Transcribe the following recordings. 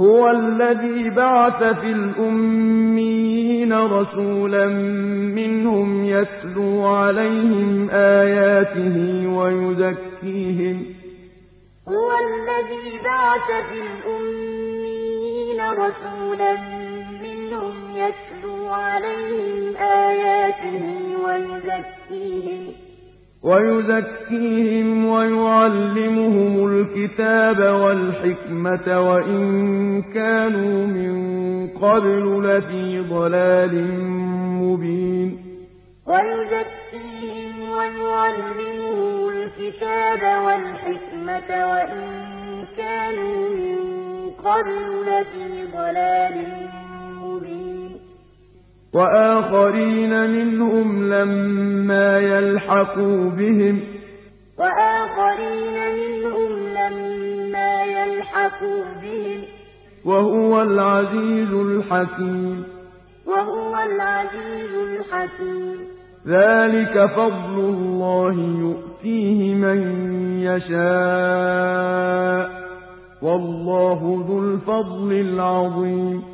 هو الذي بعث في الأميين رسولا منهم يتلو عليهم آياته ويزكيهم. هو الذي بعث في الأميين رسولا منهم يتلو عليهم آياته ويزكيهم. ويزكيهم ويعلمهم الكتاب والحكمة وإن كانوا من قبل لفي ضلال مبين. ويزكيهم ويعلمهم الكتاب والحكمة وإن كانوا من قبل لفي ضلال مبين وآخرين منهم لما يلحقوا بهم. وآخرين منهم لما يلحقوا بهم. وهو العزيز الحكيم. وهو العزيز الحكيم. ذلك فضل الله يؤتيه من يشاء. والله ذو الفضل العظيم.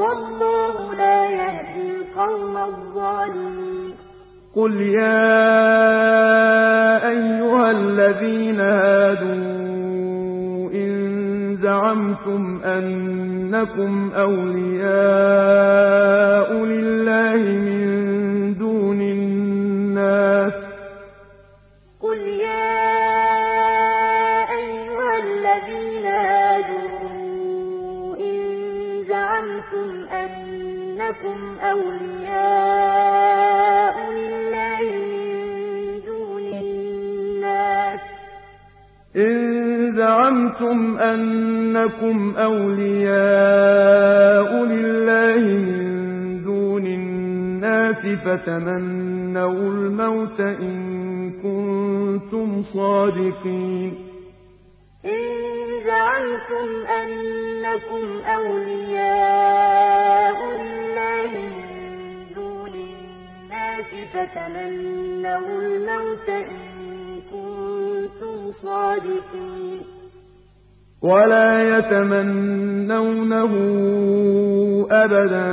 والله لا يهدي القوم الظالمين. قل يا أيها الذين هادوا إن زعمتم أنكم أولياء لله من دون الناس. قل يا أيها الذين هادوا زعمتم أنكم أولياء لله من دون الناس. إن زعمتم أنكم أولياء لله من دون الناس فتمنوا الموت إن كنتم صادقين. إن زعمتم أنكم أولياء لله من دون الناس فتمنوا الموت إن كنتم صادقين. ولا يتمنونه أبدا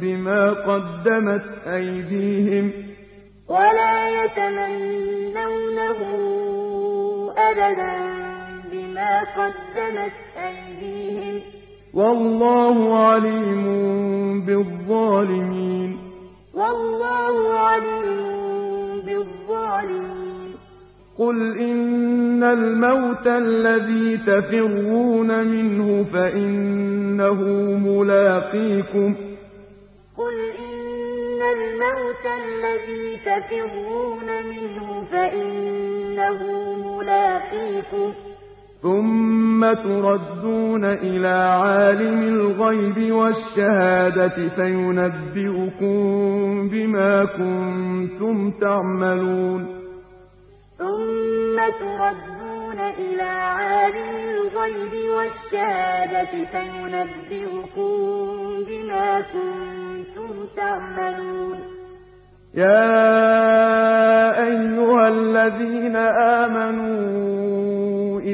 بما قدمت أيديهم. ولا يتمنونه أبدا بما قدمت أيديهم. والله عليم بالظالمين. والله عليم بالظالمين. قل إن الموت الذي تفرون منه فإنه ملاقيكم. قل إن الموت الذي تفرون منه فإنه ملاقيكم. ثم تردون إلى عالم الغيب والشهادة فينبئكم بما كنتم تعملون ثم تردون إلى عالم الغيب والشهادة فينبئكم بما كنتم تعملون يا أيها الذين آمنوا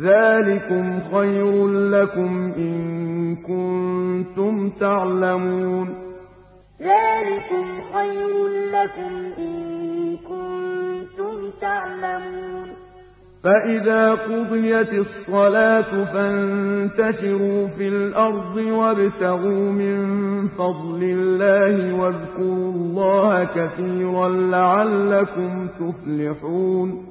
ذلكم خير لكم إن كنتم تعلمون ذلكم خير لكم إن كنتم تعلمون فإذا قضيت الصلاة فانتشروا في الأرض وابتغوا من فضل الله واذكروا الله كثيرا لعلكم تفلحون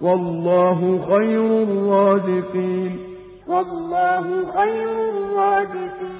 والله خير الرازقين. والله خير الرازقين.